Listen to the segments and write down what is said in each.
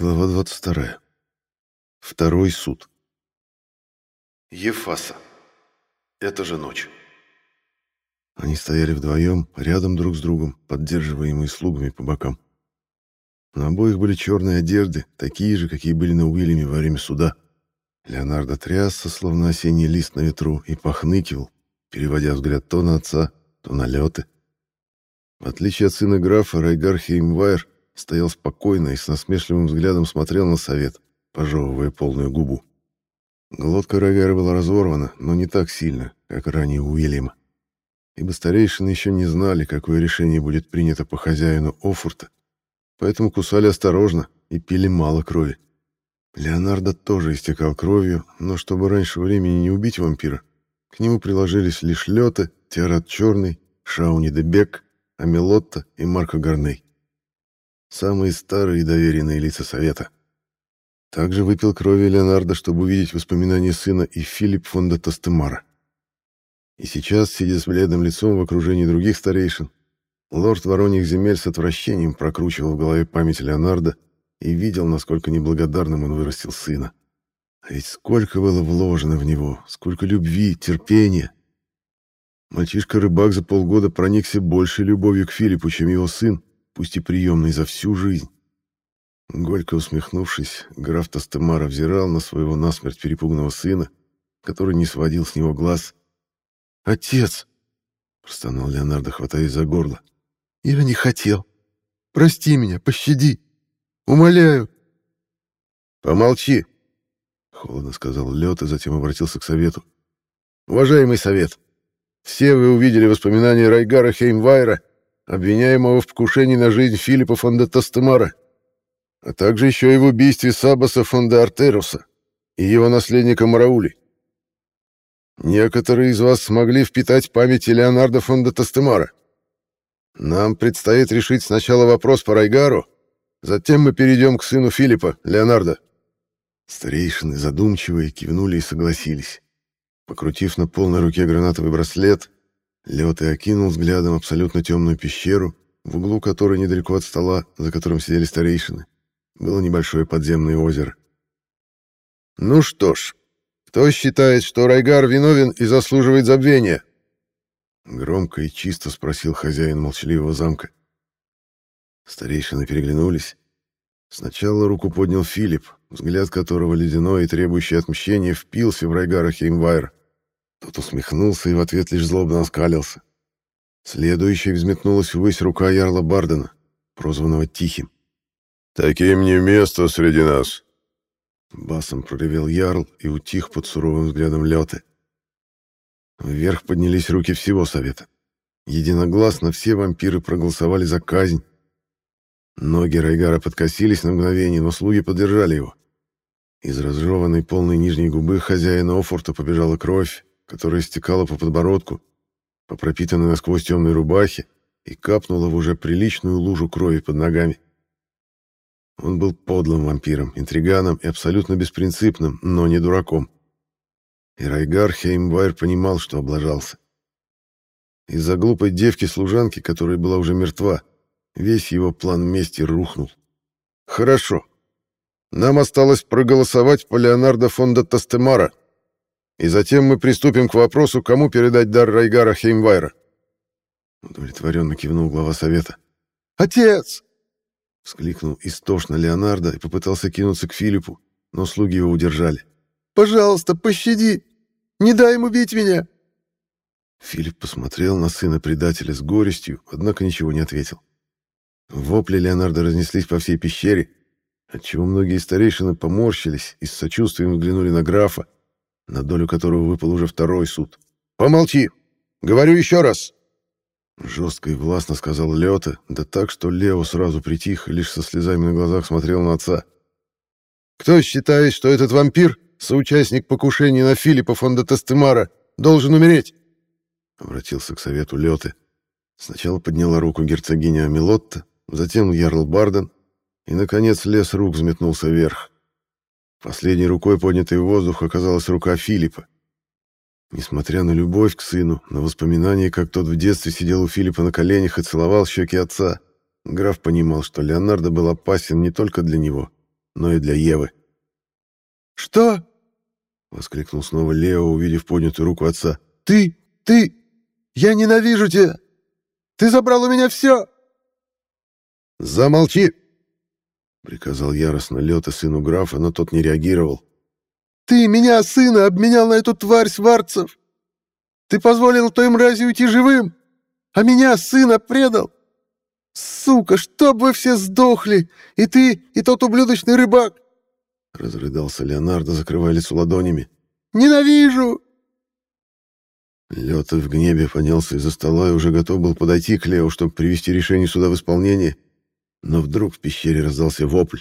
Глава 22. Второй суд. Ефаса. Это же ночь. Они стояли вдвоем, рядом друг с другом, поддерживаемые слугами по бокам. На обоих были черные одежды, такие же, какие были на Уильяме во время суда. Леонардо трясся, словно осенний лист на ветру, и похныкивал, переводя взгляд то на отца, то на леты. В отличие от сына графа, Райгар Хеймвайр стоял спокойно и с насмешливым взглядом смотрел на совет, пожевывая полную губу. Глотка Райгара была разорвана, но не так сильно, как ранее у Уильяма. Ибо старейшины еще не знали, какое решение будет принято по хозяину Офурта, поэтому кусали осторожно и пили мало крови. Леонардо тоже истекал кровью, но чтобы раньше времени не убить вампира, к нему приложились лишь Лёте, Тиарат Черный, Шауни де Бек, Амелотта и Марко Гарней. Самые старые доверенные лица Совета. Также выпил крови Леонардо, чтобы увидеть воспоминания сына и Филипп фон де Тостемара. И сейчас, сидя с бледным лицом в окружении других старейшин, лорд Вороньих земель с отвращением прокручивал в голове память Леонардо и видел, насколько неблагодарным он вырастил сына. А ведь сколько было вложено в него, сколько любви, терпения. Мальчишка-рыбак за полгода проникся большей любовью к Филиппу, чем его сын, пусть и приемный за всю жизнь. Горько усмехнувшись, граф Тастемара взирал на своего насмерть перепуганного сына, который не сводил с него глаз. «Отец!» — простонал Леонардо, хватаясь за горло. «Я не хотел. Прости меня, пощади. Умоляю!» «Помолчи!» — холодно сказал Лёд и затем обратился к совету. «Уважаемый совет, все вы увидели воспоминания Райгара Хеймвайра обвиняемого в покушении на жизнь Филиппа фон де Тастемара, а также еще и в убийстве Сабаса фон де Артеруса и его наследника Мараули. Некоторые из вас смогли впитать память Леонардо фон де Тастемара. Нам предстоит решить сначала вопрос по Райгару, затем мы перейдем к сыну Филиппа, Леонардо. Старейшины задумчивые кивнули и согласились. Покрутив на полной руке гранатовый браслет, И окинул взглядом абсолютно темную пещеру, в углу которой недалеко от стола, за которым сидели старейшины, было небольшое подземное озеро. «Ну что ж, кто считает, что Райгар виновен и заслуживает забвения?» Громко и чисто спросил хозяин молчаливого замка. Старейшины переглянулись. Сначала руку поднял Филипп, взгляд которого ледяной и требующий отмщения впился в Райгара Хеймвайра. Тот усмехнулся и в ответ лишь злобно оскалился. Следующей взметнулась ввысь рука Ярла Бардена, прозванного Тихим. «Таким не место среди нас!» Басом проревел Ярл и утих под суровым взглядом Лёты. Вверх поднялись руки всего совета. Единогласно все вампиры проголосовали за казнь. Ноги Райгара подкосились на мгновение, но слуги поддержали его. Из разжеванной полной нижней губы хозяина Офорта побежала кровь, которая стекала по подбородку, по пропитанной насквозь темной рубахе и капнула в уже приличную лужу крови под ногами. Он был подлым вампиром, интриганом и абсолютно беспринципным, но не дураком. И Райгар Хеймвайр понимал, что облажался. Из-за глупой девки-служанки, которая была уже мертва, весь его план мести рухнул. «Хорошо. Нам осталось проголосовать по Леонардо фон де Тастемара», и затем мы приступим к вопросу, кому передать дар Райгара Хеймвайра. Удовлетворенно кивнул глава совета. «Отец!» — вскликнул истошно Леонардо и попытался кинуться к Филиппу, но слуги его удержали. «Пожалуйста, пощади! Не дай ему бить меня!» Филипп посмотрел на сына предателя с горестью, однако ничего не ответил. Вопли Леонардо разнеслись по всей пещере, отчего многие старейшины поморщились и с сочувствием взглянули на графа, на долю которого выпал уже второй суд. «Помолчи! Говорю еще раз!» Жестко и властно сказал Лёта, да так, что Лео сразу притих лишь со слезами на глазах смотрел на отца. «Кто считает, что этот вампир, соучастник покушения на Филиппа фон де Тестемара, должен умереть?» Обратился к совету Лёты. Сначала подняла руку герцогиня Амилотта, затем Ярл Барден, и, наконец, лес рук взметнулся вверх. Последней рукой, поднятой в воздух, оказалась рука Филиппа. Несмотря на любовь к сыну, на воспоминания, как тот в детстве сидел у Филиппа на коленях и целовал щеки отца, граф понимал, что Леонардо был опасен не только для него, но и для Евы. «Что?» — воскликнул снова Лео, увидев поднятую руку отца. «Ты! Ты! Я ненавижу тебя! Ты забрал у меня все!» «Замолчи!» — приказал яростно Лёта сыну графа, но тот не реагировал. «Ты меня, сына, обменял на эту тварь сварцев! Ты позволил той мрази уйти живым, а меня, сына, предал! Сука, чтоб вы все сдохли! И ты, и тот ублюдочный рыбак!» Разрыдался Леонардо, закрывая лицо ладонями. «Ненавижу!» Лёта в гневе поднялся из-за стола и уже готов был подойти к Лео, чтобы привести решение суда в исполнение, но вдруг в пещере раздался вопль.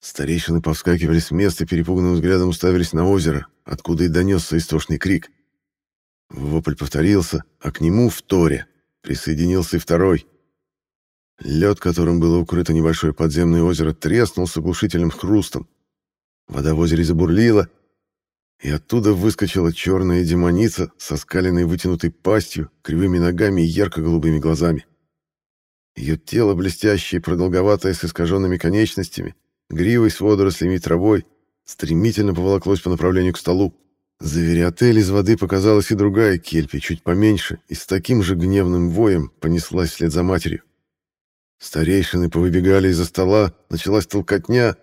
Старейшины повскакивали с места, перепуганным взглядом уставились на озеро, откуда и донесся истошный крик. Вопль повторился, а к нему в торе присоединился и второй. Лед, которым было укрыто небольшое подземное озеро, треснул с оглушительным хрустом. Вода в озере забурлила, и оттуда выскочила черная демоница со скаленной вытянутой пастью, кривыми ногами и ярко-голубыми глазами. Ее тело, блестящее продолговатое, с искаженными конечностями, гривой с водорослями и травой, стремительно поволоклось по направлению к столу. За вериотель из воды показалась и другая кельпи, чуть поменьше, и с таким же гневным воем понеслась вслед за матерью. Старейшины повыбегали из-за стола, началась толкотня,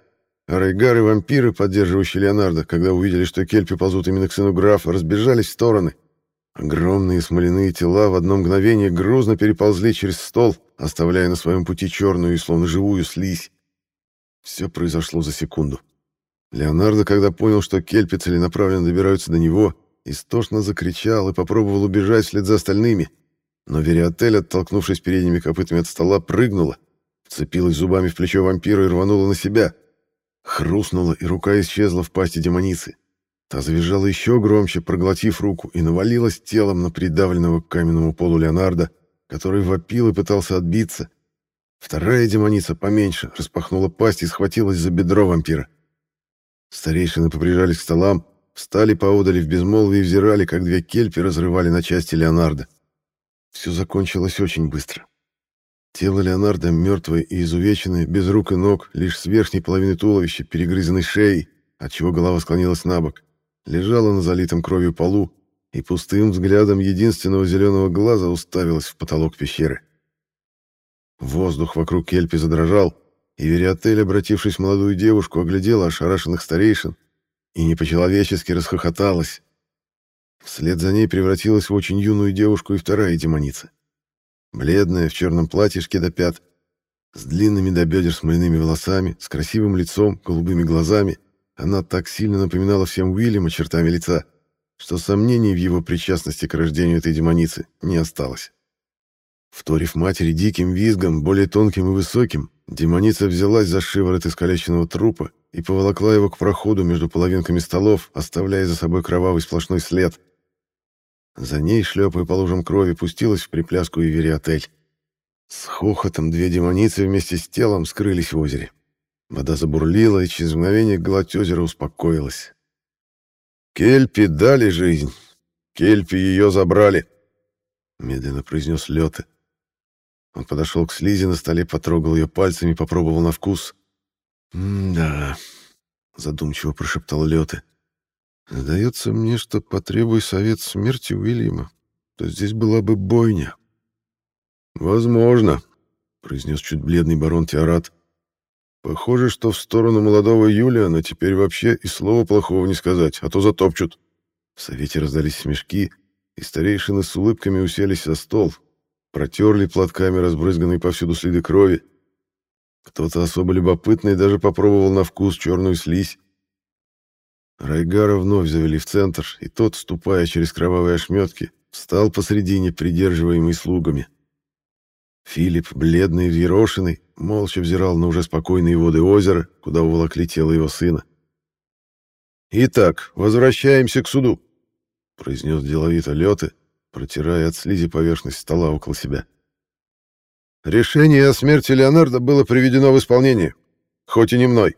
а и вампиры, поддерживающие Леонардо, когда увидели, что кельпи ползут именно к сыну графа, разбежались в стороны. Огромные смоляные тела в одно мгновение грузно переползли через стол, оставляя на своем пути черную и словно живую слизь. Все произошло за секунду. Леонардо, когда понял, что кельпи целенаправленно добираются до него, истошно закричал и попробовал убежать вслед за остальными. Но Вериотель, оттолкнувшись передними копытами от стола, прыгнула, вцепилась зубами в плечо вампира и рванула на себя. Хрустнула, и рука исчезла в пасти демоницы. Та завизжала еще громче, проглотив руку, и навалилась телом на придавленного к каменному полу Леонардо, который вопил и пытался отбиться. Вторая демоница, поменьше, распахнула пасть и схватилась за бедро вампира. Старейшины поприжались к столам, встали поодали в безмолвии и взирали, как две кельпи разрывали на части Леонардо. Все закончилось очень быстро. Тело Леонардо, мертвое и изувеченное, без рук и ног, лишь с верхней половины туловища, перегрызенной шеей, отчего голова склонилась на бок, лежало на залитом кровью полу и пустым взглядом единственного зеленого глаза уставилась в потолок пещеры. Воздух вокруг Кельпи задрожал, и Вериотель, обратившись в молодую девушку, оглядела ошарашенных старейшин и не по-человечески расхохоталась. Вслед за ней превратилась в очень юную девушку и вторая демоница бледная, в черном платьишке до пят, с длинными до бедер смоляными волосами, с красивым лицом, голубыми глазами. Она так сильно напоминала всем Уильяма чертами лица, что сомнений в его причастности к рождению этой демоницы не осталось. Вторив матери диким визгом, более тонким и высоким, демоница взялась за шиворот искалеченного трупа и поволокла его к проходу между половинками столов, оставляя за собой кровавый сплошной след — за ней, шлепая по лужам крови, пустилась в припляску и вериотель. С хохотом две демоницы вместе с телом скрылись в озере. Вода забурлила, и через мгновение гладь озера успокоилась. «Кельпи дали жизнь. Кельпи ее забрали», — медленно произнес Лёте. Он подошел к слизи на столе, потрогал ее пальцами, попробовал на вкус. «М-да», — задумчиво прошептал Лёте. Сдается мне, что потребуй совет смерти Уильяма, то здесь была бы бойня. Возможно, произнес чуть бледный барон Теорат. Похоже, что в сторону молодого Юлиана теперь вообще и слова плохого не сказать, а то затопчут. В совете раздались смешки, и старейшины с улыбками уселись за стол, протерли платками разбрызганные повсюду следы крови. Кто-то особо любопытный даже попробовал на вкус черную слизь, Райгара вновь завели в центр, и тот, ступая через кровавые ошметки, встал посредине, придерживаемый слугами. Филипп, бледный и взъерошенный, молча взирал на уже спокойные воды озера, куда уволокли тело его сына. «Итак, возвращаемся к суду», — произнес деловито Лёты, протирая от слизи поверхность стола около себя. «Решение о смерти Леонардо было приведено в исполнение, хоть и не мной.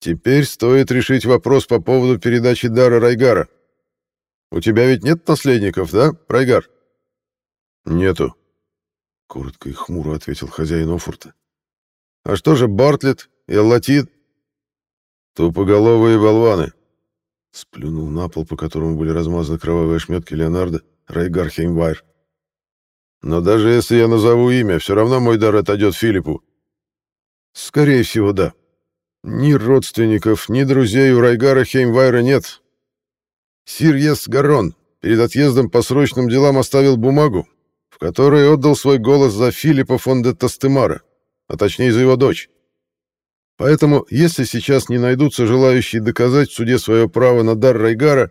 Теперь стоит решить вопрос по поводу передачи дара Райгара. У тебя ведь нет наследников, да, Райгар? Нету, коротко и хмуро ответил хозяин Офурта. А что же Бартлет и Аллатид, «Тупоголовые болваны!» Сплюнул на пол, по которому были размазаны кровавые ошметки Леонардо, Райгар Хеймвайр. «Но даже если я назову имя, все равно мой дар отойдет Филиппу». «Скорее всего, да. Ни родственников, ни друзей у Райгара Хеймвайра нет. Сир Ес Гарон перед отъездом по срочным делам оставил бумагу, в которой отдал свой голос за Филиппа фон де Тастемара, а точнее за его дочь. Поэтому, если сейчас не найдутся желающие доказать в суде свое право на дар Райгара,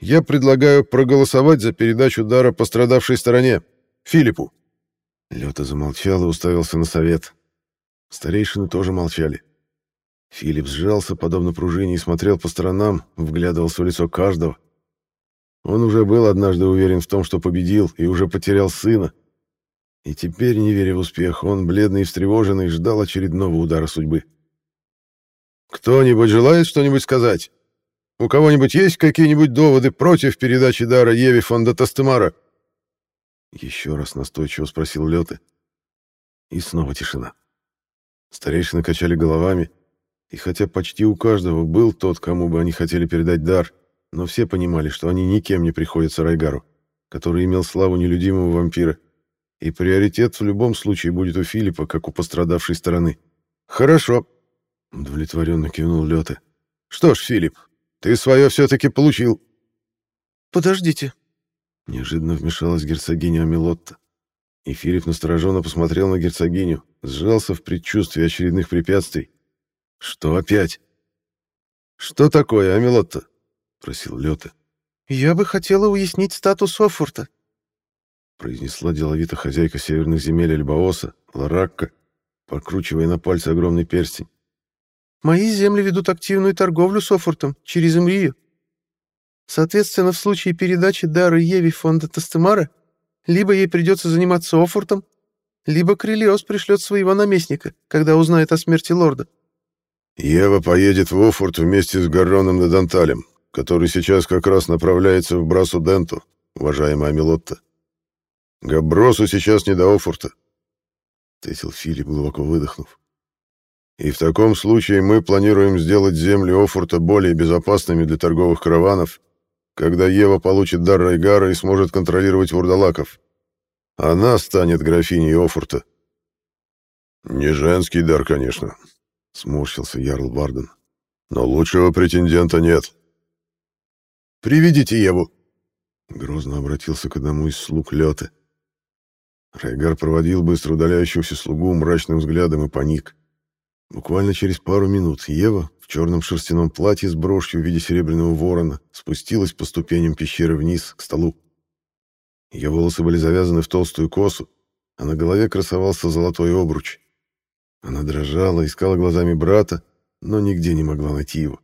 я предлагаю проголосовать за передачу дара пострадавшей стороне, Филиппу. Лёта замолчал и уставился на совет. Старейшины тоже молчали. Филипп сжался, подобно пружине, и смотрел по сторонам, вглядывался в лицо каждого. Он уже был однажды уверен в том, что победил, и уже потерял сына. И теперь, не веря в успех, он, бледный и встревоженный, ждал очередного удара судьбы. «Кто-нибудь желает что-нибудь сказать? У кого-нибудь есть какие-нибудь доводы против передачи дара Еве фон де Тастемара?» Еще раз настойчиво спросил Лёты. И снова тишина. Старейшины качали головами, и хотя почти у каждого был тот, кому бы они хотели передать дар, но все понимали, что они никем не приходятся Райгару, который имел славу нелюдимого вампира, и приоритет в любом случае будет у Филиппа, как у пострадавшей стороны. «Хорошо», — удовлетворенно кивнул Лёте. «Что ж, Филипп, ты свое все-таки получил». «Подождите», — неожиданно вмешалась герцогиня Амилотта. И Филипп настороженно посмотрел на герцогиню, сжался в предчувствии очередных препятствий. «Что опять?» «Что такое, Амилотта?» — просил Лёта. «Я бы хотела уяснить статус Оффорта», — произнесла деловито хозяйка северных земель Эльбаоса, Ларакка, покручивая на пальце огромный перстень. «Мои земли ведут активную торговлю с Оффортом через Имрию. Соответственно, в случае передачи дара Еви фонда Тастемара либо ей придется заниматься Оффортом, либо Крелиос пришлет своего наместника, когда узнает о смерти лорда». «Ева поедет в Оффорт вместе с Гарроном Данталем который сейчас как раз направляется в Брасу-Денту, уважаемая Милотта. Габросу сейчас не до Офорта, — ответил Филипп, глубоко выдохнув. И в таком случае мы планируем сделать земли Офорта более безопасными для торговых караванов, когда Ева получит дар Райгара и сможет контролировать вурдалаков. Она станет графиней Офорта. Не женский дар, конечно, — сморщился Ярл Барден. Но лучшего претендента нет. Приведите Еву!» Грозно обратился к одному из слуг Лёты. Райгар проводил быстро удаляющегося слугу мрачным взглядом и паник. Буквально через пару минут Ева в черном шерстяном платье с брошью в виде серебряного ворона спустилась по ступеням пещеры вниз к столу. Ее волосы были завязаны в толстую косу, а на голове красовался золотой обруч. Она дрожала, искала глазами брата, но нигде не могла найти его.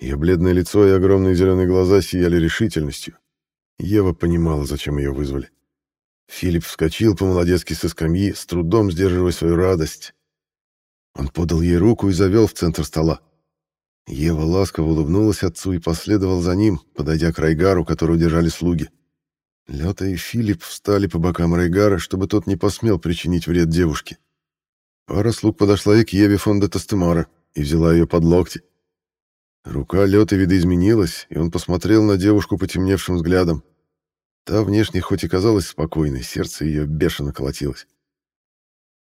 Ее бледное лицо и огромные зеленые глаза сияли решительностью. Ева понимала, зачем ее вызвали. Филипп вскочил по-молодецки со скамьи, с трудом сдерживая свою радость. Он подал ей руку и завел в центр стола. Ева ласково улыбнулась отцу и последовал за ним, подойдя к Райгару, которого держали слуги. Лёта и Филипп встали по бокам Райгара, чтобы тот не посмел причинить вред девушке. Пара слуг подошла и к Еве фон де Тастемара и взяла ее под локти. Рука Лёты видоизменилась, и он посмотрел на девушку потемневшим взглядом. Та внешне хоть и казалась спокойной, сердце ее бешено колотилось.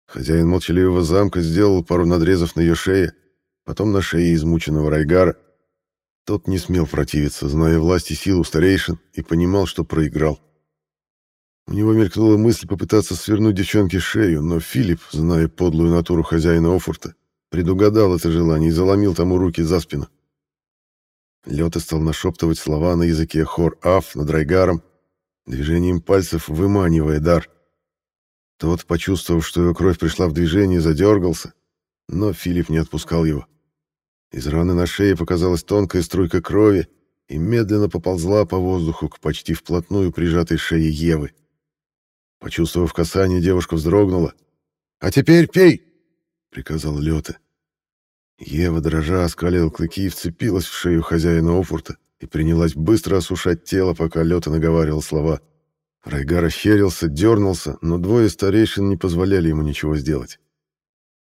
Хозяин молчаливого замка сделал пару надрезов на ее шее, потом на шее измученного Райгара. Тот не смел противиться, зная власть и силу старейшин, и понимал, что проиграл. У него мелькнула мысль попытаться свернуть девчонке шею, но Филипп, зная подлую натуру хозяина Офурта, предугадал это желание и заломил тому руки за спину. Лёта стал нашептывать слова на языке хор-аф над Райгаром, движением пальцев выманивая дар. Тот, почувствовав, что его кровь пришла в движение, задергался, но Филипп не отпускал его. Из раны на шее показалась тонкая струйка крови и медленно поползла по воздуху к почти вплотную прижатой шее Евы. Почувствовав касание, девушка вздрогнула. «А теперь пей!» — приказал Лёта. Ева, дрожа, оскалила клыки и вцепилась в шею хозяина Офурта и принялась быстро осушать тело, пока Лёта наговаривал слова. Райгар ощерился, дернулся, но двое старейшин не позволяли ему ничего сделать.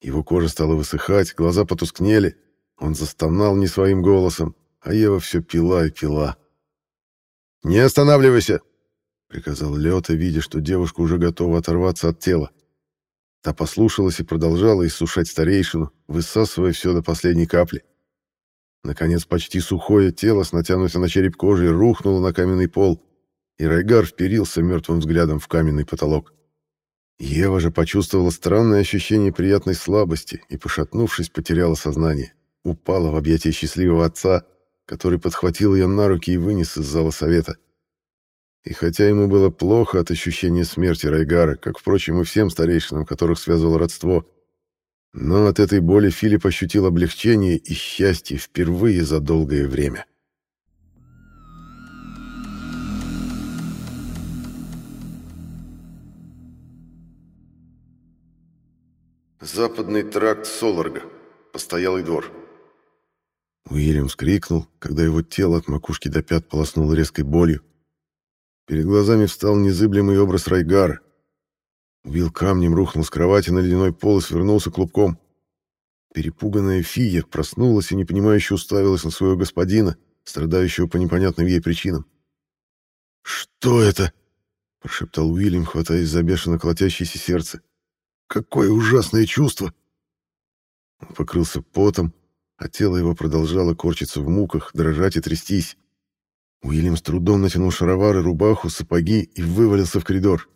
Его кожа стала высыхать, глаза потускнели, Он застонал не своим голосом, а Ева все пила и пила. «Не останавливайся!» — приказал Лёта, видя, что девушка уже готова оторваться от тела. Та послушалась и продолжала иссушать старейшину, высасывая все до последней капли. Наконец, почти сухое тело с натянутой на череп кожей рухнуло на каменный пол, и Райгар вперился мертвым взглядом в каменный потолок. Ева же почувствовала странное ощущение приятной слабости и, пошатнувшись, потеряла сознание. Упала в объятия счастливого отца, который подхватил ее на руки и вынес из зала совета. И хотя ему было плохо от ощущения смерти Райгара, как, впрочем, и всем старейшинам, которых связывало родство, но от этой боли Филипп ощутил облегчение и счастье впервые за долгое время. Западный тракт Соларга. Постоялый двор. Уильям скрикнул, когда его тело от макушки до пят полоснуло резкой болью. Перед глазами встал незыблемый образ Райгара. Уилл камнем рухнул с кровати на ледяной пол и свернулся клубком. Перепуганная Фия проснулась и непонимающе уставилась на своего господина, страдающего по непонятным ей причинам. «Что это?» — прошептал Уильям, хватаясь за бешено колотящееся сердце. Какое ужасное чувство! Он покрылся потом, а тело его продолжало корчиться в муках, дрожать и трястись. Уильям с трудом натянул шаровары, рубаху, сапоги и вывалился в коридор.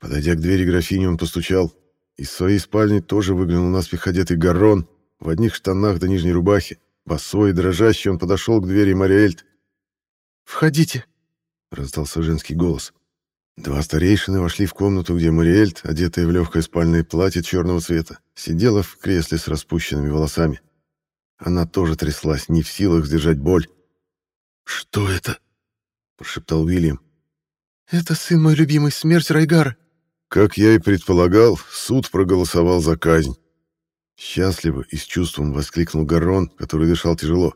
Подойдя к двери графини, он постучал. Из своей спальни тоже выглянул наспех одетый Гаррон в одних штанах до нижней рубахи. Босой и дрожащий он подошел к двери Мариэльт. «Входите!» — раздался женский голос. Два старейшины вошли в комнату, где Мариэльт, одетая в легкое спальное платье черного цвета, сидела в кресле с распущенными волосами. Она тоже тряслась, не в силах сдержать боль. «Что это?» — прошептал Уильям. «Это сын мой любимый, смерть Райгара». Как я и предполагал, суд проголосовал за казнь. Счастливо и с чувством воскликнул Гарон, который дышал тяжело.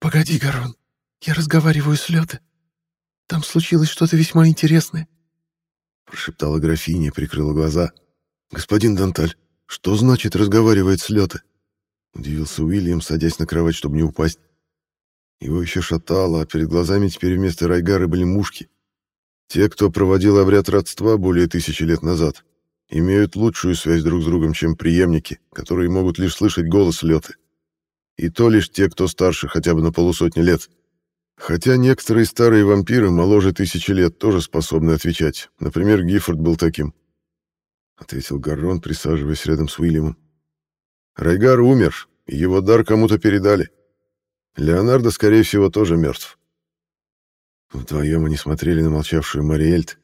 «Погоди, Гарон, я разговариваю с Лётой. Там случилось что-то весьма интересное прошептала графиня прикрыла глаза. «Господин Данталь, что значит разговаривает с лёта?» Удивился Уильям, садясь на кровать, чтобы не упасть. Его еще шатало, а перед глазами теперь вместо Райгары были мушки. Те, кто проводил обряд родства более тысячи лет назад, имеют лучшую связь друг с другом, чем преемники, которые могут лишь слышать голос лёты. И то лишь те, кто старше хотя бы на полусотни лет. Хотя некоторые старые вампиры моложе тысячи лет тоже способны отвечать. Например, Гиффорд был таким. Ответил Гаррон, присаживаясь рядом с Уильямом. Райгар умер, и его дар кому-то передали. Леонардо, скорее всего, тоже мертв. Вдвоем они смотрели на молчавшую Мариэльт.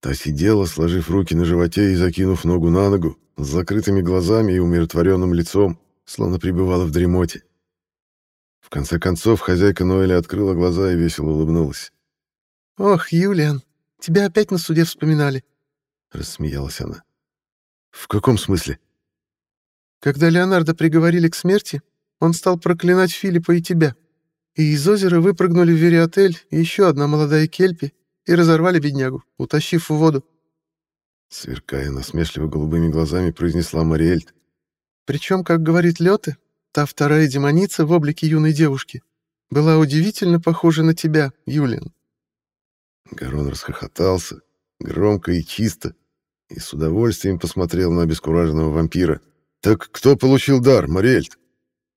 Та сидела, сложив руки на животе и закинув ногу на ногу, с закрытыми глазами и умиротворенным лицом, словно пребывала в дремоте конце концов, хозяйка Ноэля открыла глаза и весело улыбнулась. «Ох, Юлиан, тебя опять на суде вспоминали», — рассмеялась она. «В каком смысле?» «Когда Леонардо приговорили к смерти, он стал проклинать Филиппа и тебя. И из озера выпрыгнули в Вериотель еще одна молодая кельпи и разорвали беднягу, утащив в воду». Сверкая насмешливо голубыми глазами, произнесла Мариэльт. «Причем, как говорит Лёте, Та вторая демоница в облике юной девушки была удивительно похожа на тебя, Юлиан. Гарон расхохотался, громко и чисто, и с удовольствием посмотрел на обескураженного вампира. «Так кто получил дар, Мариэльт?» —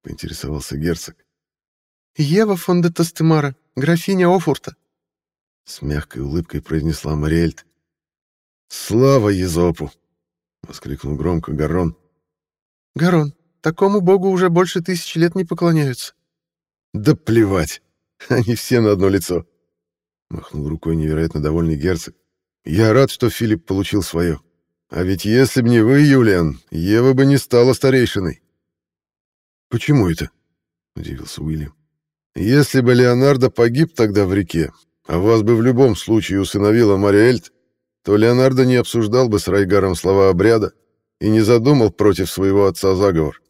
поинтересовался герцог. «Ева фон де Тастемара, графиня Офурта», — с мягкой улыбкой произнесла Мариэльт. «Слава Езопу!» — воскликнул громко Гарон. «Гарон, Такому богу уже больше тысячи лет не поклоняются. Да плевать. Они все на одно лицо. Махнул рукой невероятно довольный герцог. Я рад, что Филипп получил свое. А ведь если б не вы, Юлиан, Ева бы не стала старейшиной. Почему это? Удивился Уильям. Если бы Леонардо погиб тогда в реке, а вас бы в любом случае усыновила Мариэльт, то Леонардо не обсуждал бы с Райгаром слова обряда и не задумал против своего отца заговор.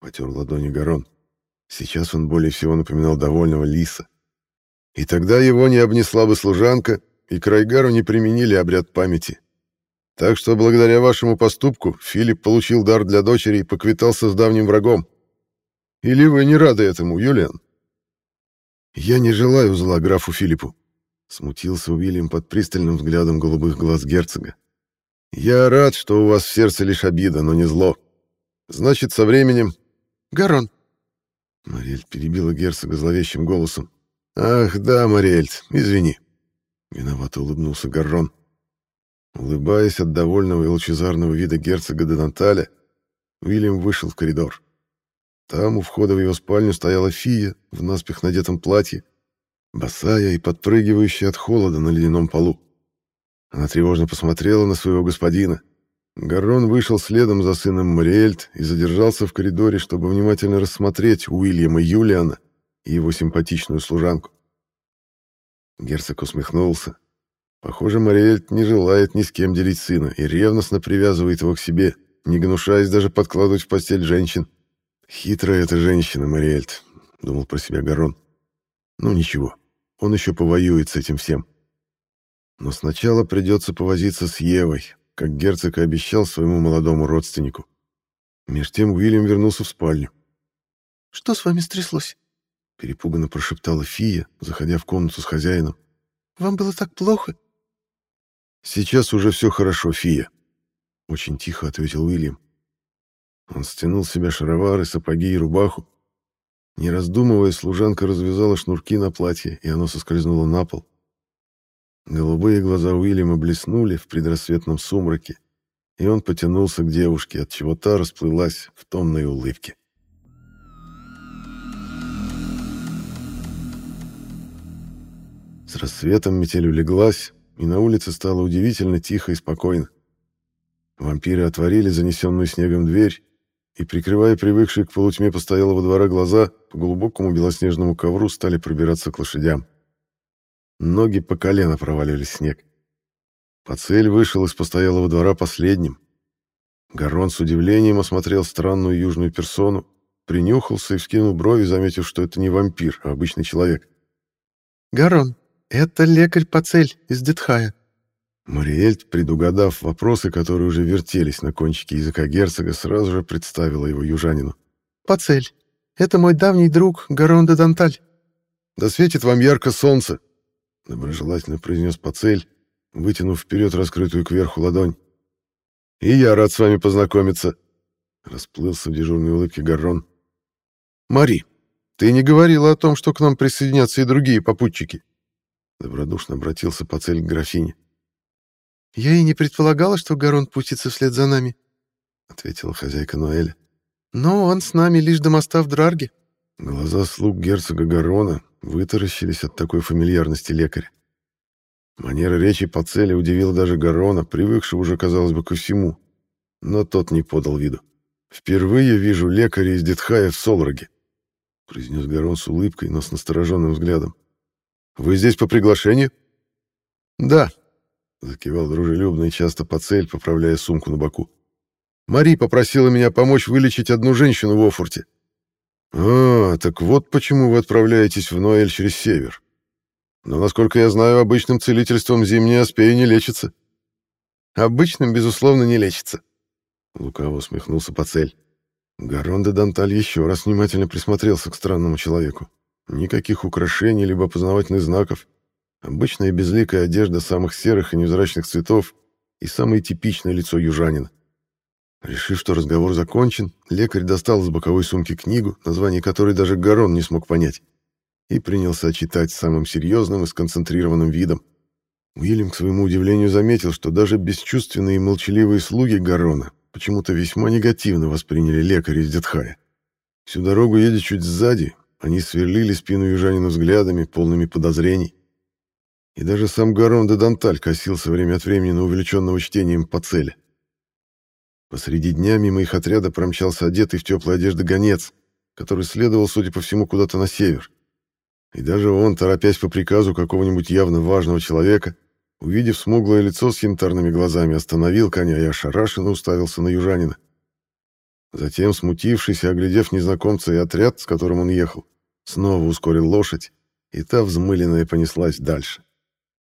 Потер ладони Гарон. Сейчас он более всего напоминал довольного лиса. И тогда его не обнесла бы служанка, и к Райгару не применили обряд памяти. Так что благодаря вашему поступку Филипп получил дар для дочери и поквитался с давним врагом. Или вы не рады этому, Юлиан?» «Я не желаю зла графу Филиппу», — смутился Уильям под пристальным взглядом голубых глаз герцога. «Я рад, что у вас в сердце лишь обида, но не зло. Значит, со временем...» «Гарон!» Мариэль перебила герцога зловещим голосом. «Ах, да, Мариэль, извини». Виновато улыбнулся Гаррон. Улыбаясь от довольного и лучезарного вида герцога де Данталя, Уильям вышел в коридор. Там у входа в его спальню стояла фия в наспех надетом платье, босая и подпрыгивающая от холода на ледяном полу. Она тревожно посмотрела на своего господина. Гаррон вышел следом за сыном Мариэльт и задержался в коридоре, чтобы внимательно рассмотреть Уильяма Юлиана и его симпатичную служанку. Герцог усмехнулся. Похоже, Мариэльт не желает ни с кем делить сына и ревностно привязывает его к себе, не гнушаясь даже подкладывать в постель женщин. «Хитрая эта женщина, Мариэльт», — думал про себя Гарон. «Ну ничего, он еще повоюет с этим всем». Но сначала придется повозиться с Евой, как герцог и обещал своему молодому родственнику. Меж тем Уильям вернулся в спальню. «Что с вами стряслось?» — перепуганно прошептала Фия, заходя в комнату с хозяином. «Вам было так плохо?» «Сейчас уже все хорошо, Фия», — очень тихо ответил Уильям. Он стянул с себя шаровары, сапоги и рубаху. Не раздумывая, служанка развязала шнурки на платье, и оно соскользнуло на пол. Голубые глаза Уильяма блеснули в предрассветном сумраке, и он потянулся к девушке, от чего та расплылась в томной улыбке. С рассветом метель улеглась, и на улице стало удивительно тихо и спокойно. Вампиры отворили занесенную снегом дверь и, прикрывая привыкшие к полутьме постоялого двора глаза, по глубокому белоснежному ковру стали пробираться к лошадям. Ноги по колено проваливались в снег. Пацель вышел из постоялого двора последним. Гарон с удивлением осмотрел странную южную персону, принюхался и вскинул брови, заметив, что это не вампир, а обычный человек. «Гарон, это лекарь Пацель из Детхая». Мариэльт, предугадав вопросы, которые уже вертелись на кончике языка герцога, сразу же представила его южанину. «Пацель, это мой давний друг Гарон де Данталь». «Да светит вам ярко солнце!» — доброжелательно произнес Пацель, вытянув вперед раскрытую кверху ладонь. «И я рад с вами познакомиться!» — расплылся в дежурной улыбке Гаррон. «Мари, ты не говорила о том, что к нам присоединятся и другие попутчики?» Добродушно обратился Пацель к графине. «Я и не предполагала, что Гарон пустится вслед за нами», — ответила хозяйка Ноэля. «Но он с нами лишь до моста в Драге». Глаза слуг герцога Гарона вытаращились от такой фамильярности лекаря. Манера речи по цели удивила даже Гарона, привыкшего уже, казалось бы, ко всему. Но тот не подал виду. «Впервые вижу лекаря из Детхая в Солроге», — произнес Гарон с улыбкой, но с настороженным взглядом. «Вы здесь по приглашению?» «Да», — закивал дружелюбно и часто по цель, поправляя сумку на боку. «Мари попросила меня помочь вылечить одну женщину в Офорте. «А, так вот почему вы отправляетесь в Ноэль через север. Но, насколько я знаю, обычным целительством зимняя аспея не лечится». «Обычным, безусловно, не лечится», — лукаво усмехнулся Пацель. Гарон де Данталь еще раз внимательно присмотрелся к странному человеку. Никаких украшений либо опознавательных знаков. Обычная безликая одежда самых серых и невзрачных цветов и самое типичное лицо южанина. Решив, что разговор закончен, лекарь достал из боковой сумки книгу, название которой даже Гарон не смог понять, и принялся читать самым серьезным и сконцентрированным видом. Уильям, к своему удивлению, заметил, что даже бесчувственные и молчаливые слуги Гарона почему-то весьма негативно восприняли лекаря из Детхая. Всю дорогу, едя чуть сзади, они сверлили спину южанина взглядами, полными подозрений. И даже сам Гарон де Данталь косился время от времени на увлеченного чтением по цели. Посреди дня мимо их отряда промчался одетый в теплые одежды гонец, который следовал, судя по всему, куда-то на север. И даже он, торопясь по приказу какого-нибудь явно важного человека, увидев смуглое лицо с янтарными глазами, остановил коня и ошарашенно уставился на южанина. Затем, смутившись и оглядев незнакомца и отряд, с которым он ехал, снова ускорил лошадь, и та взмыленная понеслась дальше.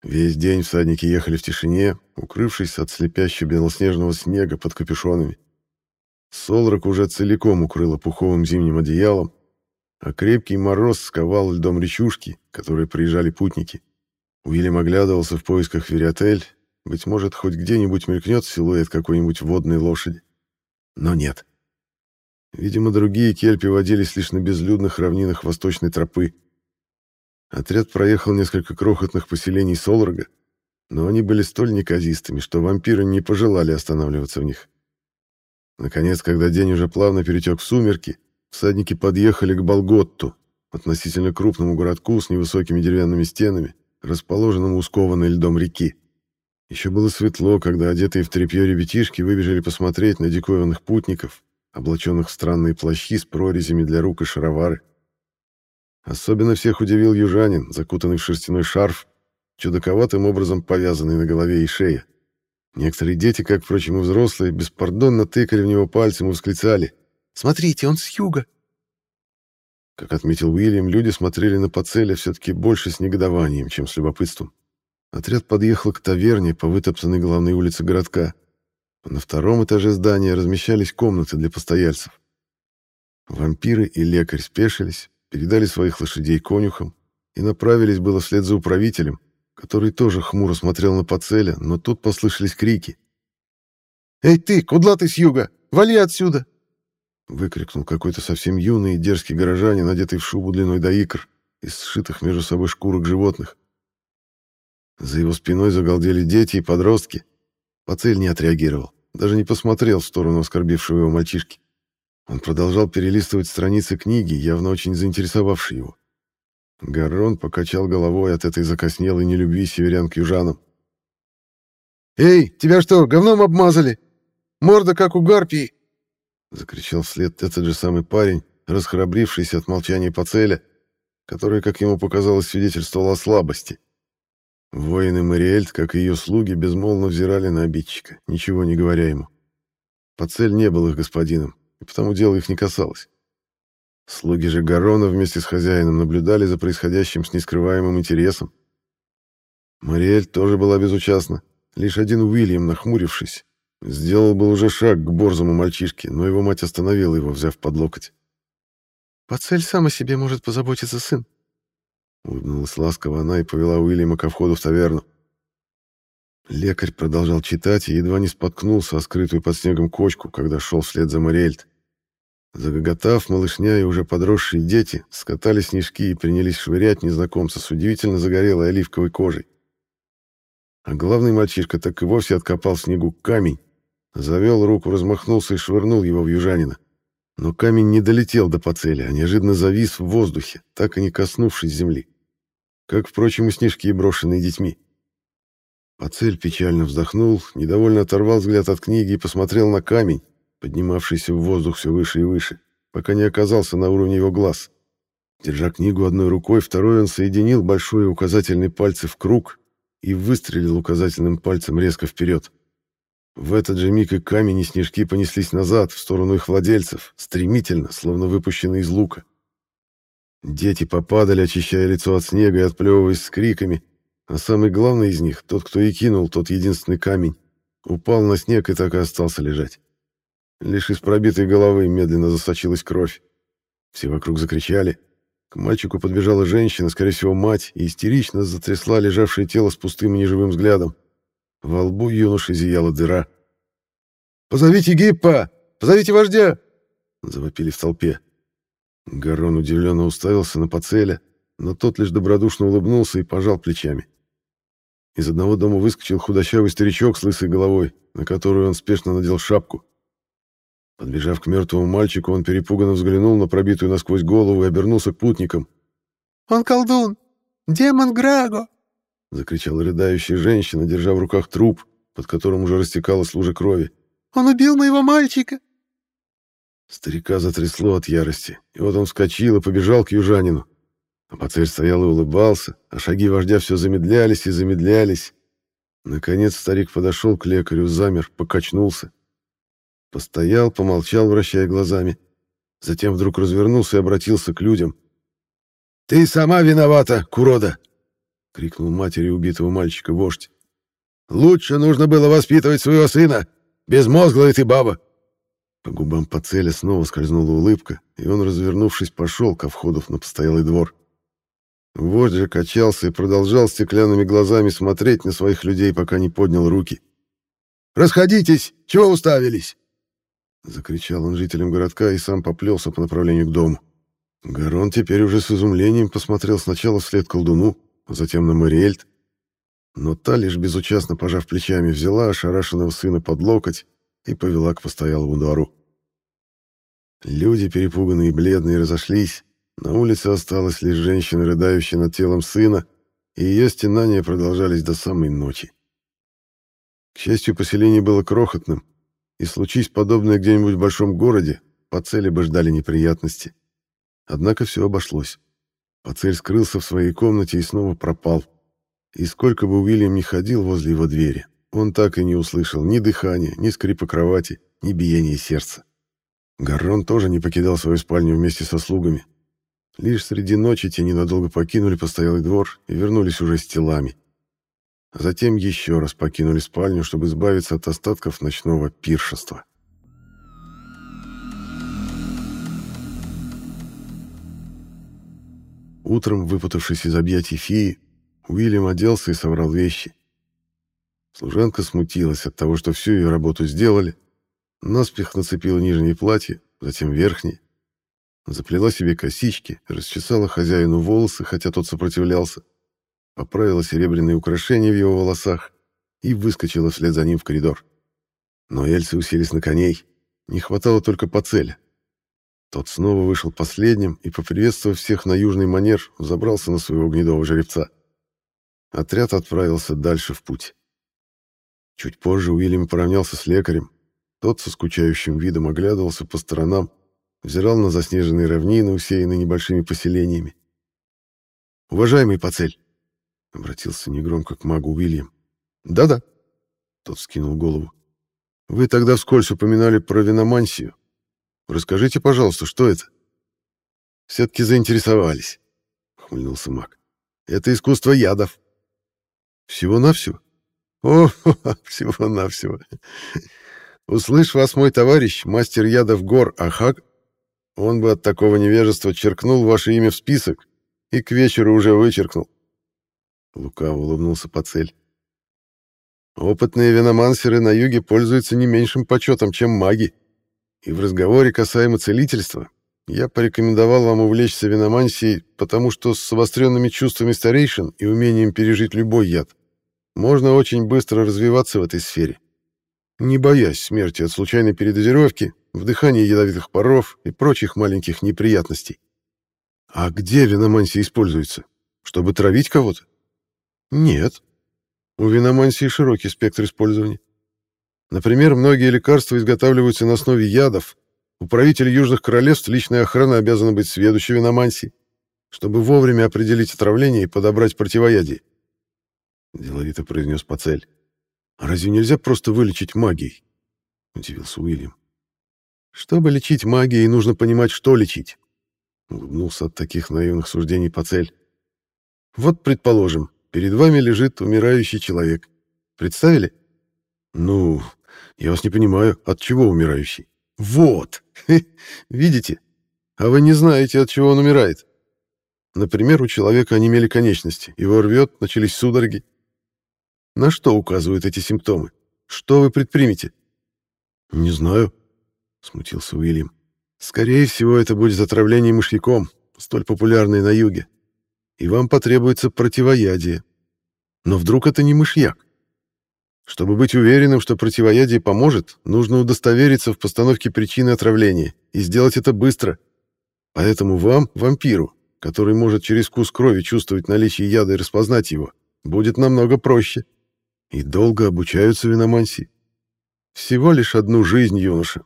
Весь день всадники ехали в тишине, укрывшись от слепящего белоснежного снега под капюшонами. Солрак уже целиком укрыла пуховым зимним одеялом, а крепкий мороз сковал льдом речушки, которые проезжали путники. Уильям оглядывался в поисках Вериотель, быть может, хоть где-нибудь мелькнет силуэт какой-нибудь водной лошади. Но нет. Видимо, другие кельпи водились лишь на безлюдных равнинах восточной тропы. Отряд проехал несколько крохотных поселений Солорга, но они были столь неказистыми, что вампиры не пожелали останавливаться в них. Наконец, когда день уже плавно перетек в сумерки, всадники подъехали к Болготту, относительно крупному городку с невысокими деревянными стенами, расположенному у скованной льдом реки. Еще было светло, когда одетые в тряпье ребятишки выбежали посмотреть на диковинных путников, облаченных в странные плащи с прорезями для рук и шаровары. Особенно всех удивил южанин, закутанный в шерстяной шарф, чудаковатым образом повязанный на голове и шее. Некоторые дети, как, впрочем, и взрослые, беспардонно тыкали в него пальцем и восклицали «Смотрите, он с юга!». Как отметил Уильям, люди смотрели на Пацеля все-таки больше с негодованием, чем с любопытством. Отряд подъехал к таверне по вытоптанной главной улице городка. На втором этаже здания размещались комнаты для постояльцев. Вампиры и лекарь спешились, передали своих лошадей конюхам и направились было вслед за управителем, который тоже хмуро смотрел на Пацеля, но тут послышались крики. «Эй ты, куда ты с юга? Вали отсюда!» Выкрикнул какой-то совсем юный и дерзкий горожанин, одетый в шубу длиной до икр, из сшитых между собой шкурок животных. За его спиной загалдели дети и подростки. Пацель не отреагировал, даже не посмотрел в сторону оскорбившего его мальчишки. Он продолжал перелистывать страницы книги, явно очень заинтересовавшей его. Гаррон покачал головой от этой закоснелой нелюбви северян к южанам. «Эй, тебя что, говном обмазали? Морда, как у гарпии!» Закричал вслед этот же самый парень, расхрабрившийся от молчания Пацеля, который, как ему показалось, свидетельствовал о слабости. Воины Мариэльт, как и ее слуги, безмолвно взирали на обидчика, ничего не говоря ему. Пацель не был их господином, и потому дело их не касалось. Слуги же Гарона вместе с хозяином наблюдали за происходящим с нескрываемым интересом. Мариэль тоже была безучастна. Лишь один Уильям, нахмурившись, сделал был уже шаг к борзому мальчишке, но его мать остановила его, взяв под локоть. «Пацель сам о себе может позаботиться, сын». Улыбнулась ласково она и повела Уильяма ко входу в таверну. Лекарь продолжал читать и едва не споткнулся о скрытую под снегом кочку, когда шел вслед за Мариэльт. Загоготав, малышня и уже подросшие дети скатали снежки и принялись швырять незнакомца с удивительно загорелой оливковой кожей. А главный мальчишка так и вовсе откопал в снегу камень, завел руку, размахнулся и швырнул его в южанина. Но камень не долетел до поцели, а неожиданно завис в воздухе, так и не коснувшись земли. Как, впрочем, и снежки, брошенные детьми. Поцель печально вздохнул, недовольно оторвал взгляд от книги и посмотрел на камень, поднимавшийся в воздух все выше и выше, пока не оказался на уровне его глаз. Держа книгу одной рукой, второй он соединил большой и указательный пальцы в круг и выстрелил указательным пальцем резко вперед. В этот же миг и камень, и снежки понеслись назад, в сторону их владельцев, стремительно, словно выпущенные из лука. Дети попадали, очищая лицо от снега и отплевываясь с криками, а самый главный из них, тот, кто и кинул тот единственный камень, упал на снег и так и остался лежать. Лишь из пробитой головы медленно засочилась кровь. Все вокруг закричали. К мальчику подбежала женщина, скорее всего, мать, и истерично затрясла лежавшее тело с пустым и неживым взглядом. Во лбу юноши зияла дыра. «Позовите Гиппа! Позовите вождя!» Завопили в толпе. Гарон удивленно уставился на Пацеля, но тот лишь добродушно улыбнулся и пожал плечами. Из одного дома выскочил худощавый старичок с лысой головой, на которую он спешно надел шапку. Подбежав к мертвому мальчику, он перепуганно взглянул на пробитую насквозь голову и обернулся к путникам. «Он колдун! Демон Граго!» — закричала рыдающая женщина, держа в руках труп, под которым уже растекалась лужа крови. «Он убил моего мальчика!» Старика затрясло от ярости, и вот он вскочил и побежал к южанину. А пацарь стоял и улыбался, а шаги вождя все замедлялись и замедлялись. Наконец старик подошел к лекарю, замер, покачнулся. Постоял, помолчал, вращая глазами. Затем вдруг развернулся и обратился к людям. «Ты сама виновата, Курода!» — крикнул матери убитого мальчика вождь. «Лучше нужно было воспитывать своего сына! Безмозглая ты баба!» По губам Пацеля снова скользнула улыбка, и он, развернувшись, пошел ко входу на постоялый двор. Вождь же качался и продолжал стеклянными глазами смотреть на своих людей, пока не поднял руки. «Расходитесь! Чего уставились?» Закричал он жителям городка и сам поплелся по направлению к дому. Гарон теперь уже с изумлением посмотрел сначала вслед колдуну, а затем на Мариэльт. Но та, лишь безучастно пожав плечами, взяла ошарашенного сына под локоть и повела к постоялому двору. Люди, перепуганные и бледные, разошлись. На улице осталась лишь женщина, рыдающая над телом сына, и ее стенания продолжались до самой ночи. К счастью, поселение было крохотным, и случись подобное где-нибудь в большом городе, по цели бы ждали неприятности. Однако все обошлось. Пацель скрылся в своей комнате и снова пропал. И сколько бы Уильям ни ходил возле его двери, он так и не услышал ни дыхания, ни скрипа кровати, ни биения сердца. Гаррон тоже не покидал свою спальню вместе со слугами. Лишь среди ночи те ненадолго покинули постоялый двор и вернулись уже с телами. А затем еще раз покинули спальню, чтобы избавиться от остатков ночного пиршества. Утром, выпутавшись из объятий феи, Уильям оделся и собрал вещи. Служанка смутилась от того, что всю ее работу сделали, наспех нацепила нижнее платье, затем верхнее, заплела себе косички, расчесала хозяину волосы, хотя тот сопротивлялся, поправила серебряные украшения в его волосах и выскочила вслед за ним в коридор. Но эльсы уселись на коней, не хватало только по цели. Тот снова вышел последним и, поприветствовав всех на южный манер, забрался на своего гнедого жеребца. Отряд отправился дальше в путь. Чуть позже Уильям поравнялся с лекарем. Тот со скучающим видом оглядывался по сторонам, взирал на заснеженные равнины, усеянные небольшими поселениями. «Уважаемый Пацель!» — обратился негромко к магу Уильям. «Да-да», — тот скинул голову. «Вы тогда вскользь упоминали про виномансию. Расскажите, пожалуйста, что это?» «Все-таки заинтересовались», — хмыльнулся маг. «Это искусство ядов». «Всего-навсего?» «О, всего-навсего. Услышь вас, мой товарищ, мастер ядов гор Ахаг, он бы от такого невежества черкнул ваше имя в список и к вечеру уже вычеркнул. Лукаво улыбнулся Пацель. Опытные виномансеры на юге пользуются не меньшим почетом, чем маги. И в разговоре касаемо целительства я порекомендовал вам увлечься виномансией, потому что с обостренными чувствами старейшин и умением пережить любой яд можно очень быстро развиваться в этой сфере, не боясь смерти от случайной передозировки, вдыхания ядовитых паров и прочих маленьких неприятностей. А где виномансия используется? Чтобы травить кого-то? Нет. У виномансии широкий спектр использования. Например, многие лекарства изготавливаются на основе ядов. У правителя Южных Королевств личная охрана обязана быть сведущей виномансии, чтобы вовремя определить отравление и подобрать противоядие. Деловито произнес Пацель. «А разве нельзя просто вылечить магией?» Удивился Уильям. «Чтобы лечить магией, нужно понимать, что лечить», — улыбнулся от таких наивных суждений Пацель. «Вот, предположим, Перед вами лежит умирающий человек. Представили? Ну, я вас не понимаю, от чего умирающий? Вот! Видите? А вы не знаете, от чего он умирает. Например, у человека онемели конечности, его рвет, начались судороги. На что указывают эти симптомы? Что вы предпримете? Не знаю, смутился Уильям. Скорее всего, это будет отравление мышьяком, столь популярное на юге и вам потребуется противоядие. Но вдруг это не мышьяк? Чтобы быть уверенным, что противоядие поможет, нужно удостовериться в постановке причины отравления и сделать это быстро. Поэтому вам, вампиру, который может через вкус крови чувствовать наличие яда и распознать его, будет намного проще. И долго обучаются виномансии. Всего лишь одну жизнь, юноша.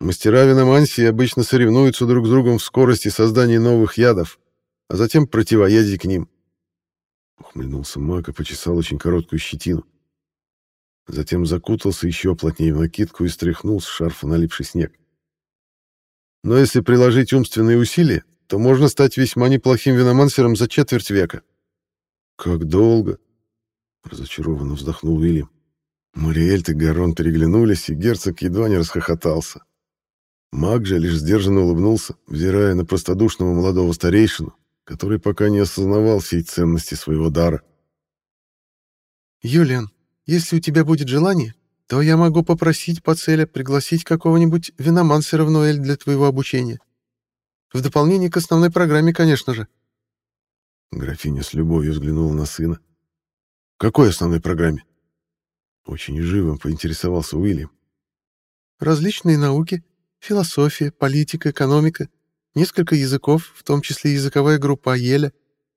Мастера виномансии обычно соревнуются друг с другом в скорости создания новых ядов, а затем противоядие к ним. Ухмыльнулся маг и почесал очень короткую щетину. Затем закутался еще плотнее в накидку и стряхнул с шарфа налипший снег. Но если приложить умственные усилия, то можно стать весьма неплохим виномансером за четверть века. Как долго? Разочарованно вздохнул Уильям. Мариэльт и Гарон переглянулись, и герцог едва не расхохотался. Маг же лишь сдержанно улыбнулся, взирая на простодушного молодого старейшину, который пока не осознавал всей ценности своего дара. «Юлиан, если у тебя будет желание, то я могу попросить по цели пригласить какого-нибудь виномансера в Ноэль для твоего обучения. В дополнение к основной программе, конечно же». Графиня с любовью взглянула на сына. «Какой основной программе?» Очень живым поинтересовался Уильям. «Различные науки, философия, политика, экономика, несколько языков, в том числе языковая группа Аеля,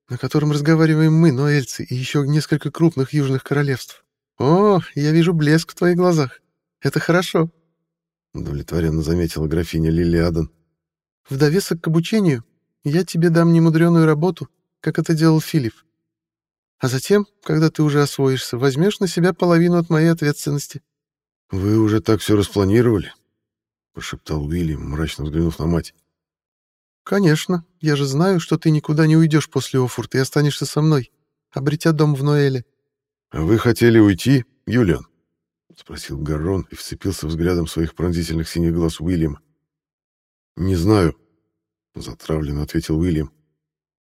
на котором разговариваем мы, ноэльцы, и еще несколько крупных южных королевств. О, я вижу блеск в твоих глазах. Это хорошо», — удовлетворенно заметила графиня Лилиадан. «В довесок к обучению я тебе дам немудреную работу, как это делал Филипп. А затем, когда ты уже освоишься, возьмешь на себя половину от моей ответственности». «Вы уже так все распланировали?» — прошептал Уильям, мрачно взглянув на мать. «Конечно. Я же знаю, что ты никуда не уйдешь после Офурта и останешься со мной, обретя дом в Ноэле». «А вы хотели уйти, Юлиан?» — спросил Гаррон и вцепился взглядом своих пронзительных синих глаз Уильяма. «Не знаю», — затравленно ответил Уильям.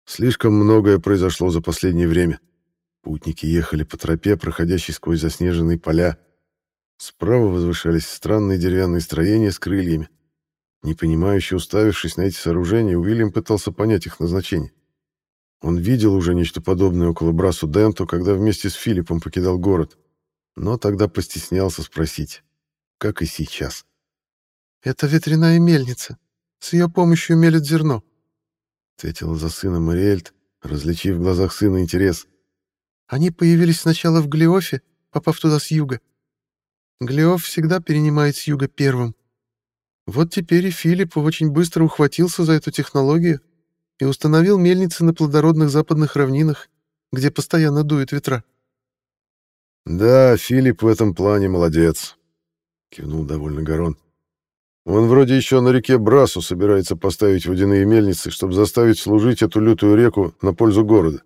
«Слишком многое произошло за последнее время. Путники ехали по тропе, проходящей сквозь заснеженные поля. Справа возвышались странные деревянные строения с крыльями. Непонимающе уставившись на эти сооружения, Уильям пытался понять их назначение. Он видел уже нечто подобное около Брасу Денту, когда вместе с Филиппом покидал город, но тогда постеснялся спросить, как и сейчас. «Это ветряная мельница. С ее помощью мелят зерно», — ответила за сына Мариэльт, различив в глазах сына интерес. Они появились сначала в Глиофе, попав туда с юга. Глиоф всегда перенимает с юга первым. Вот теперь и Филипп очень быстро ухватился за эту технологию и установил мельницы на плодородных западных равнинах, где постоянно дуют ветра. «Да, Филипп в этом плане молодец», — кивнул довольно Гарон. «Он вроде еще на реке Брасу собирается поставить водяные мельницы, чтобы заставить служить эту лютую реку на пользу города.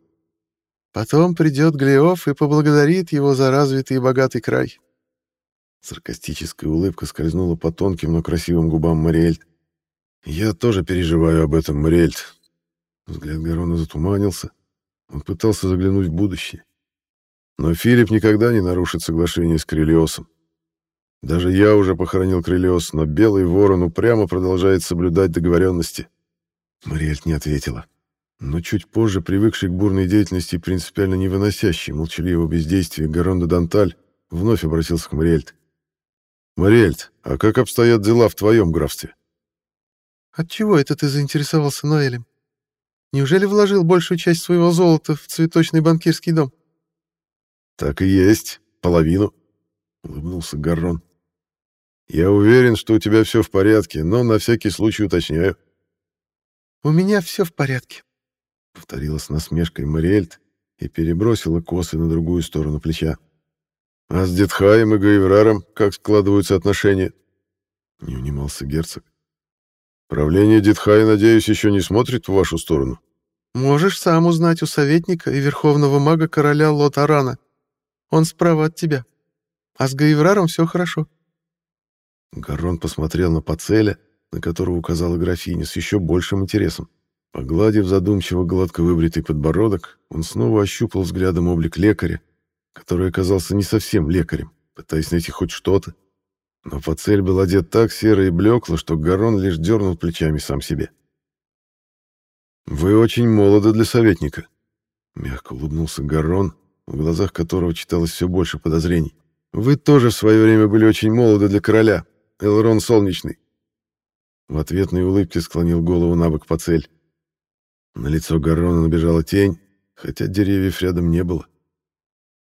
Потом придет Глеоф и поблагодарит его за развитый и богатый край. Саркастическая улыбка скользнула по тонким, но красивым губам Мариэльт. «Я тоже переживаю об этом, Мариэльт». Взгляд Гарона затуманился. Он пытался заглянуть в будущее. Но Филипп никогда не нарушит соглашение с Крелиосом. Даже я уже похоронил Крелиос, но Белый Ворон упрямо продолжает соблюдать договоренности. Мариэльт не ответила но чуть позже привыкший к бурной деятельности и принципиально не выносящий молчаливого бездействия Гаронда Данталь вновь обратился к Мариэльт. «Мариэльт, а как обстоят дела в твоем графстве?» «Отчего это ты заинтересовался Ноэлем? Неужели вложил большую часть своего золота в цветочный банкирский дом?» «Так и есть, половину», — улыбнулся Гаррон. «Я уверен, что у тебя все в порядке, но на всякий случай уточняю». «У меня все в порядке», повторила с насмешкой Мариэльт и перебросила косы на другую сторону плеча. «А с Детхаем и Гаевраром как складываются отношения?» Не унимался герцог. «Правление Детхая, надеюсь, еще не смотрит в вашу сторону?» «Можешь сам узнать у советника и верховного мага короля Лотарана. Он справа от тебя. А с Гаевраром все хорошо». Гаррон посмотрел на Пацеля, на которого указала графиня, с еще большим интересом. Погладив задумчиво гладко выбритый подбородок, он снова ощупал взглядом облик лекаря, который оказался не совсем лекарем, пытаясь найти хоть что-то. Но Пацель был одет так серо и блекло, что Гарон лишь дернул плечами сам себе. «Вы очень молоды для советника», — мягко улыбнулся Гарон, в глазах которого читалось все больше подозрений. «Вы тоже в свое время были очень молоды для короля, Элрон Солнечный». В ответной улыбке склонил голову на бок Пацель. На лицо Гаррона набежала тень, хотя деревьев рядом не было.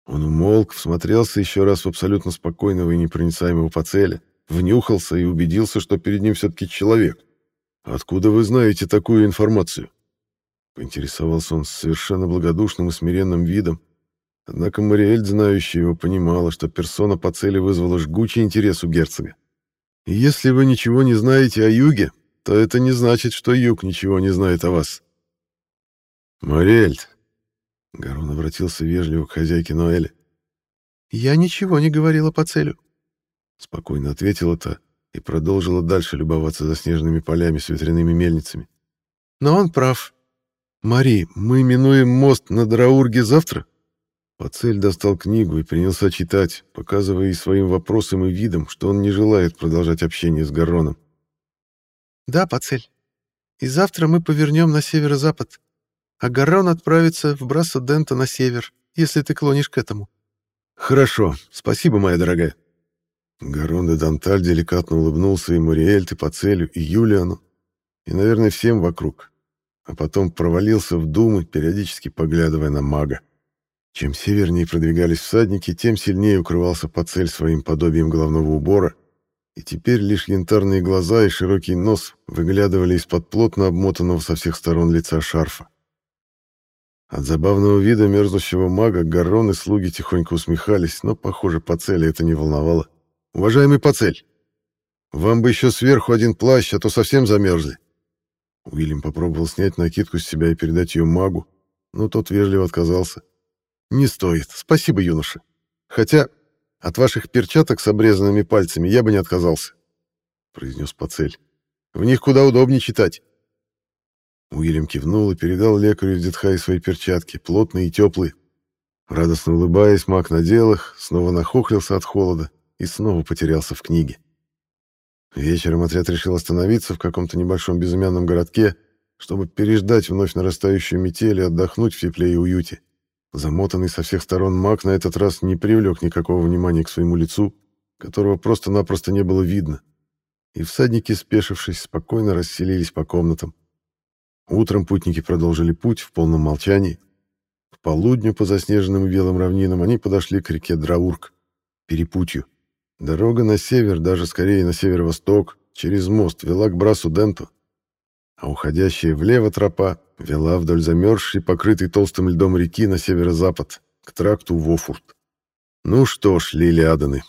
Он умолк, всмотрелся еще раз в абсолютно спокойного и непроницаемого Пацеля, внюхался и убедился, что перед ним все-таки человек. «Откуда вы знаете такую информацию?» Поинтересовался он с совершенно благодушным и смиренным видом. Однако Мариэль, знающая его, понимала, что персона Пацеля вызвала жгучий интерес у герцога. Если вы ничего не знаете о юге, то это не значит, что юг ничего не знает о вас. «Мариэльт!» Гарон обратился вежливо к хозяйке Ноэля. «Я ничего не говорила по целю», — спокойно ответила та и продолжила дальше любоваться заснеженными полями с ветряными мельницами. «Но он прав. Мари, мы минуем мост на Драурге завтра?» Пацель достал книгу и принялся читать, показывая и своим вопросом и видом, что он не желает продолжать общение с Гарроном. «Да, Пацель. И завтра мы повернем на северо-запад, а Гаррон отправится в Брассо-Дента на север, если ты клонишь к этому». «Хорошо. Спасибо, моя дорогая». Гарон де Данталь деликатно улыбнулся и Мариэльте по целю, и Юлиану, и, наверное, всем вокруг, а потом провалился в думы, периодически поглядывая на мага. Чем севернее продвигались всадники, тем сильнее укрывался Пацель своим подобием головного убора, и теперь лишь янтарные глаза и широкий нос выглядывали из-под плотно обмотанного со всех сторон лица шарфа. От забавного вида мерзнущего мага Гаррон и слуги тихонько усмехались, но, похоже, Пацеля это не волновало. «Уважаемый Пацель, вам бы еще сверху один плащ, а то совсем замерзли». Уильям попробовал снять накидку с себя и передать ее магу, но тот вежливо отказался. «Не стоит. Спасибо, юноша. Хотя от ваших перчаток с обрезанными пальцами я бы не отказался», — произнес Пацель. «В них куда удобнее читать». Уильям кивнул и передал лекарю Дитхай свои перчатки, плотные и теплые. Радостно улыбаясь, маг надел их, снова нахохлился от холода и снова потерялся в книге. Вечером отряд решил остановиться в каком-то небольшом безымянном городке, чтобы переждать вновь нарастающую метель и отдохнуть в тепле и уюте. Замотанный со всех сторон маг на этот раз не привлек никакого внимания к своему лицу, которого просто-напросто не было видно. И всадники, спешившись, спокойно расселились по комнатам. Утром путники продолжили путь в полном молчании. К полудню по заснеженным и белым равнинам они подошли к реке Драурк, перепутью. Дорога на север, даже скорее на северо-восток, через мост вела к Брасу-Денту, а уходящая влево тропа вела вдоль замерзшей, покрытой толстым льдом реки на северо-запад, к тракту Вофурт. «Ну что ж, Лили Аданы,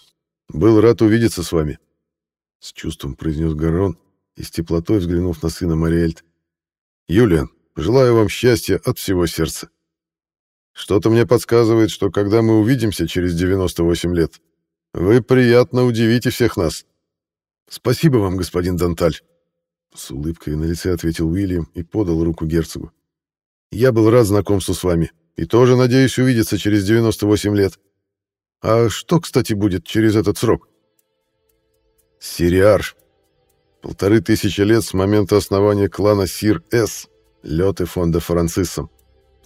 был рад увидеться с вами», — с чувством произнес Гарон и с теплотой взглянув на сына Мариэльт. «Юлиан, желаю вам счастья от всего сердца. Что-то мне подсказывает, что когда мы увидимся через 98 лет, вы приятно удивите всех нас. Спасибо вам, господин Данталь». С улыбкой на лице ответил Уильям и подал руку герцогу. «Я был рад знакомству с вами и тоже надеюсь увидеться через 98 лет. А что, кстати, будет через этот срок?» «Сириар. Полторы тысячи лет с момента основания клана Сир-С, лёты фонда Францисом.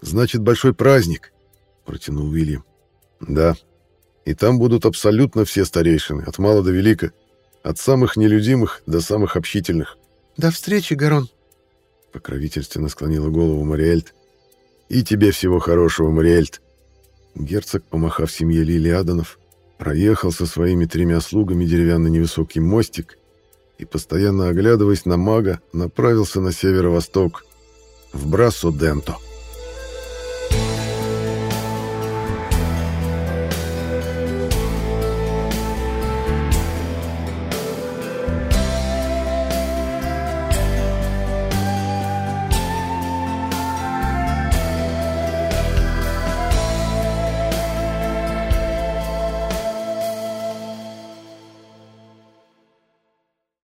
Значит, большой праздник», — протянул Уильям. «Да. И там будут абсолютно все старейшины, от мала до велика, от самых нелюдимых до самых общительных. «До встречи, Гарон!» Покровительственно склонила голову Мариэльт. «И тебе всего хорошего, Мариэльт!» Герцог, помахав семье Лили Аданов, проехал со своими тремя слугами деревянный невысокий мостик и, постоянно оглядываясь на мага, направился на северо-восток, в Брасо-Денто.